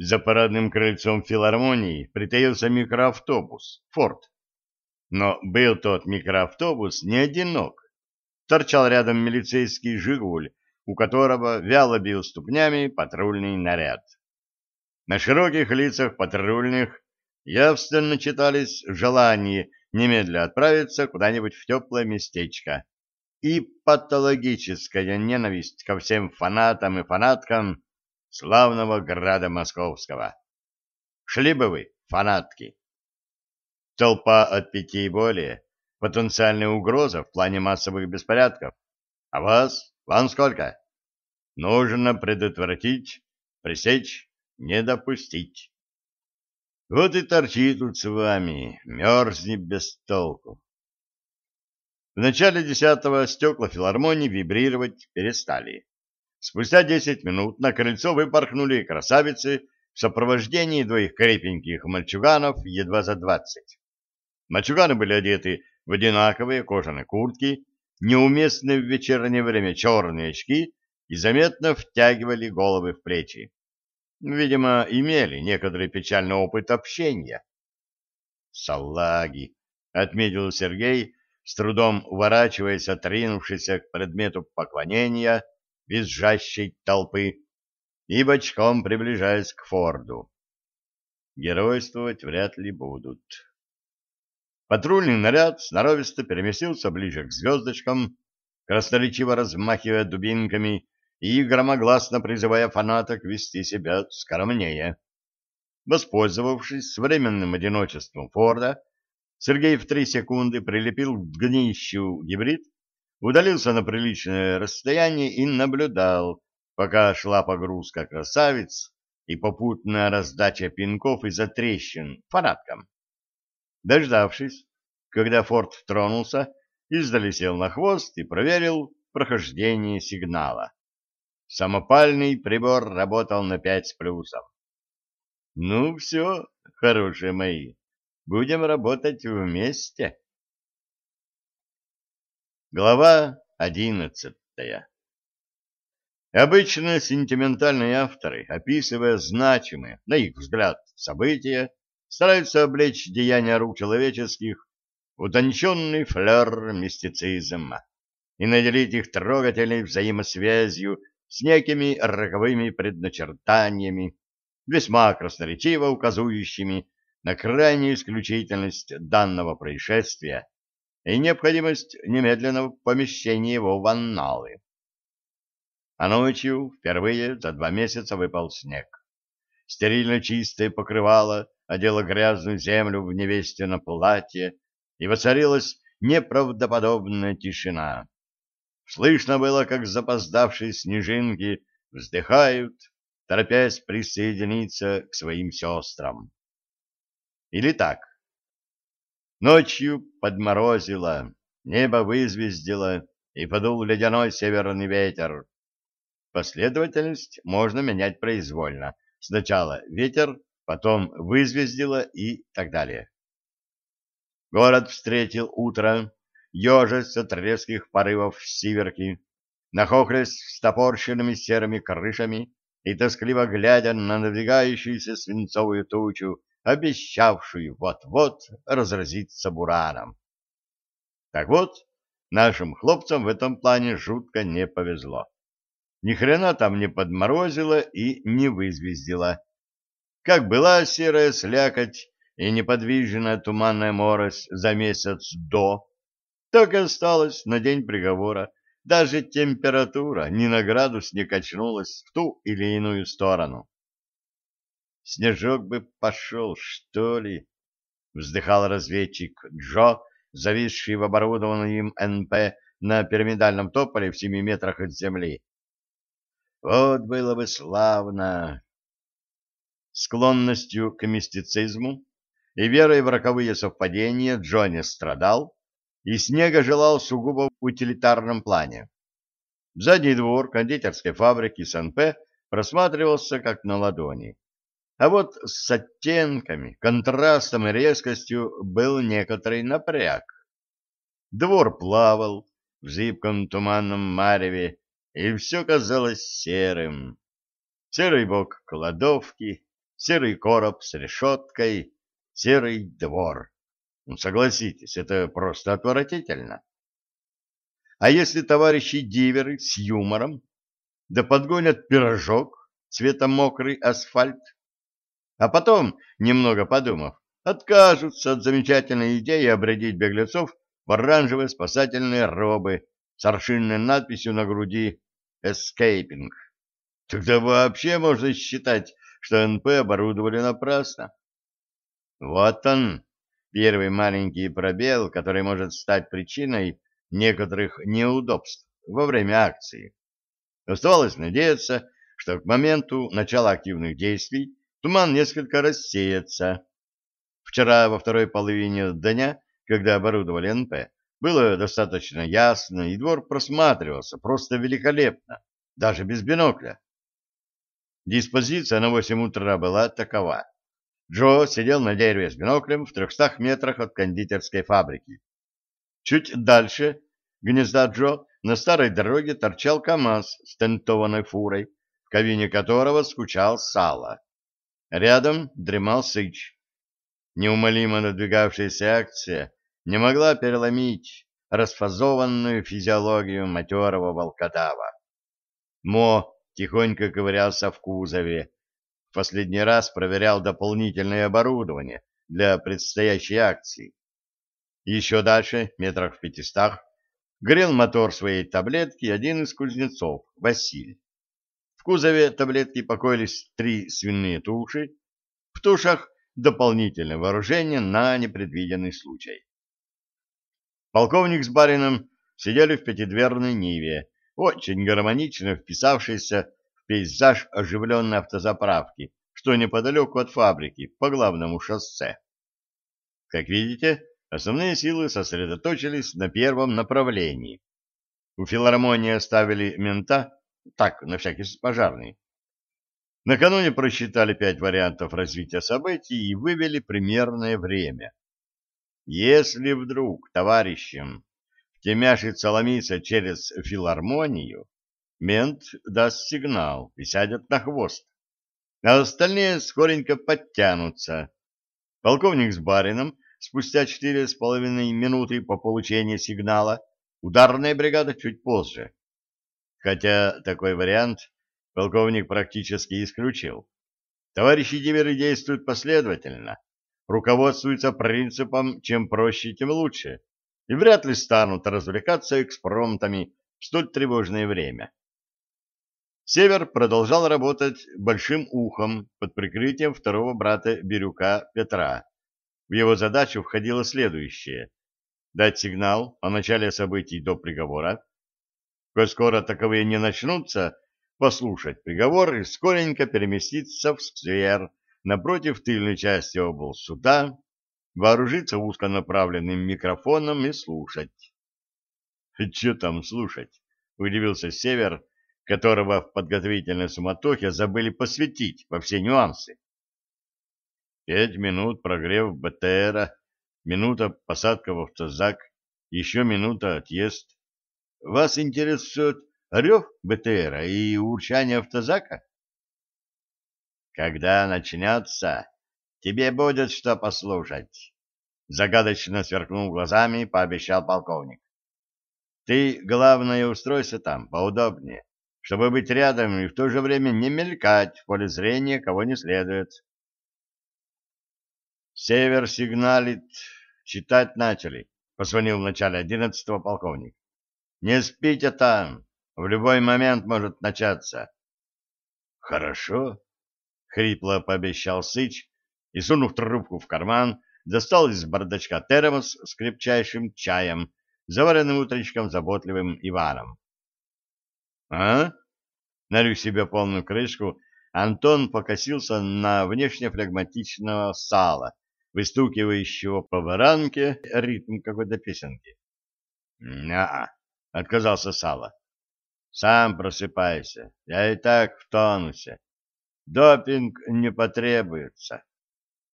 За парадным крыльцом филармонии притаился микроавтобус «Форд». Но был тот микроавтобус не одинок. Торчал рядом милицейский «Жигуль», у которого вяло бил ступнями патрульный наряд. На широких лицах патрульных явственно читались желание немедля отправиться куда-нибудь в теплое местечко и патологическая ненависть ко всем фанатам и фанаткам славного града Московского. Шли бы вы, фанатки. Толпа от пяти и более, потенциальная угроза в плане массовых беспорядков. А вас? Вам сколько? Нужно предотвратить, пресечь, не допустить. Вот и торчи тут с вами, мерзни без толку. В начале десятого стекла филармонии вибрировать перестали. Спустя десять минут на крыльцо выпорхнули красавицы в сопровождении двоих крепеньких мальчуганов едва за двадцать. Мальчуганы были одеты в одинаковые кожаные куртки, неуместные в вечернее время черные очки и заметно втягивали головы в плечи. Видимо, имели некоторый печальный опыт общения. «Салаги!» — отметил Сергей, с трудом уворачиваясь от ринувшейся к предмету поклонения — визжащей толпы и бочком приближаясь к Форду. Геройствовать вряд ли будут. Патрульный наряд сноровисто переместился ближе к звездочкам, красноречиво размахивая дубинками и громогласно призывая фанаток вести себя скромнее. Воспользовавшись временным одиночеством Форда, Сергей в три секунды прилепил к днищу гибрид удалился на приличное расстояние и наблюдал, пока шла погрузка красавиц и попутная раздача пинков из-за трещин фанаткам. Дождавшись, когда форт тронулся, издали сел на хвост и проверил прохождение сигнала. Самопальный прибор работал на пять с плюсом. Ну все, хорошие мои, будем работать вместе. Глава одиннадцатая. Обычно сентиментальные авторы, описывая значимые, на их взгляд, события, стараются облечь деяния рук человеческих в утонченный флер мистицизма и наделить их трогательной взаимосвязью с некими роковыми предначертаниями, весьма красноречиво указывающими на крайнюю исключительность данного происшествия и необходимость немедленного помещения его в анналы. А ночью впервые за два месяца выпал снег. Стерильно чистое покрывало одело грязную землю в невестино платье, и воцарилась неправдоподобная тишина. Слышно было, как запоздавшие снежинки вздыхают, торопясь присоединиться к своим сестрам. Или так, Ночью подморозило, небо вызвездило, и подул ледяной северный ветер. Последовательность можно менять произвольно. Сначала ветер, потом вызвездило и так далее. Город встретил утро, ежась от резких порывов сиверки, нахохлясь с топорщенными серыми крышами и тоскливо глядя на надвигающуюся свинцовую тучу, обещавшую вот-вот разразиться бураном. Так вот, нашим хлопцам в этом плане жутко не повезло. Ни хрена там не подморозило и не вызвездило. Как была серая слякоть и неподвижная туманная морось за месяц до, так и осталось на день приговора. Даже температура ни на градус не качнулась в ту или иную сторону. Снежок бы пошел, что ли? Вздыхал разведчик Джо, зависший в оборудованном им НП на пирамидальном тополе в семи метрах от земли. Вот было бы славно! Склонностью к мистицизму и верой в роковые совпадения Джо страдал, и снега желал сугубо в утилитарном плане. Задний двор кондитерской фабрики СНП просматривался как на ладони. А вот с оттенками, контрастом и резкостью был некоторый напряг. Двор плавал в зыбком туманном мареве, и все казалось серым. Серый бок кладовки, серый короб с решеткой, серый двор. Ну, согласитесь, это просто отвратительно. А если товарищи диверы с юмором, да подгонят пирожок цвета мокрый асфальт, а потом, немного подумав, откажутся от замечательной идеи обрядить беглецов в оранжевые спасательные робы с аршинной надписью на груди «Escaping». Тогда вообще можно считать, что НП оборудовали напрасно. Вот он, первый маленький пробел, который может стать причиной некоторых неудобств во время акции. Оставалось надеяться, что к моменту начала активных действий туман несколько рассеется. Вчера во второй половине дня, когда оборудовали НП, было достаточно ясно, и двор просматривался просто великолепно, даже без бинокля. Диспозиция на восемь утра была такова. Джо сидел на дереве с биноклем в трехстах метрах от кондитерской фабрики. Чуть дальше гнезда Джо на старой дороге торчал КамАЗ с тентованной фурой, в кабине которого скучал сало. Рядом дремал Сыч. Неумолимо надвигавшаяся акция не могла переломить расфазованную физиологию матерого волкодава. Мо тихонько ковырялся в кузове, в последний раз проверял дополнительное оборудование для предстоящей акции. Еще дальше, метрах в пятистах, грел мотор своей таблетки один из кузнецов, Василий. В кузове таблетки покоились три свиные туши, в тушах дополнительное вооружение на непредвиденный случай. Полковник с барином сидели в пятидверной Ниве, очень гармонично вписавшейся в пейзаж оживленной автозаправки, что неподалеку от фабрики, по главному шоссе. Как видите, основные силы сосредоточились на первом направлении. У филармонии оставили мента, так, на всякий пожарный. Накануне просчитали пять вариантов развития событий и вывели примерное время. Если вдруг товарищам втемяшится ломиться через филармонию, мент даст сигнал и сядет на хвост, а остальные скоренько подтянутся. Полковник с барином спустя четыре с половиной минуты по получению сигнала, ударная бригада чуть позже. Хотя такой вариант полковник практически исключил. Товарищи диверы действуют последовательно, руководствуются принципом «чем проще, тем лучше» и вряд ли станут развлекаться экспромтами в столь тревожное время. Север продолжал работать большим ухом под прикрытием второго брата Бирюка Петра. В его задачу входило следующее — дать сигнал о начале событий до приговора. Коль скоро таковые не начнутся, послушать приговор и скоренько переместиться в сквер, напротив тыльной части облсуда, вооружиться узконаправленным микрофоном и слушать. — Че там слушать? — удивился Север, которого в подготовительной суматохе забыли посвятить во все нюансы. Пять минут прогрев БТРа, минута посадка в автозак, еще минута отъезд. Вас интересует рев БТРа и урчание автозака? Когда начнется, тебе будет что послушать. Загадочно сверкнул глазами, пообещал полковник. Ты, главное, устройся там поудобнее, чтобы быть рядом и в то же время не мелькать в поле зрения, кого не следует. Север сигналит. Читать начали. Позвонил в начале одиннадцатого полковник. Не спите там. В любой момент может начаться. Хорошо, — хрипло пообещал Сыч и, сунув трубку в карман, достал из бардачка термос с крепчайшим чаем, заваренным утречком заботливым Иваном. — А? — налив себе полную крышку, Антон покосился на внешне флегматичного сала, выстукивающего по баранке ритм какой-то песенки. — Не-а, — отказался Сало. — Сам просыпайся, я и так в тонусе. Допинг не потребуется.